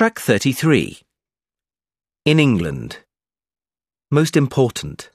Track 33. In England. Most important.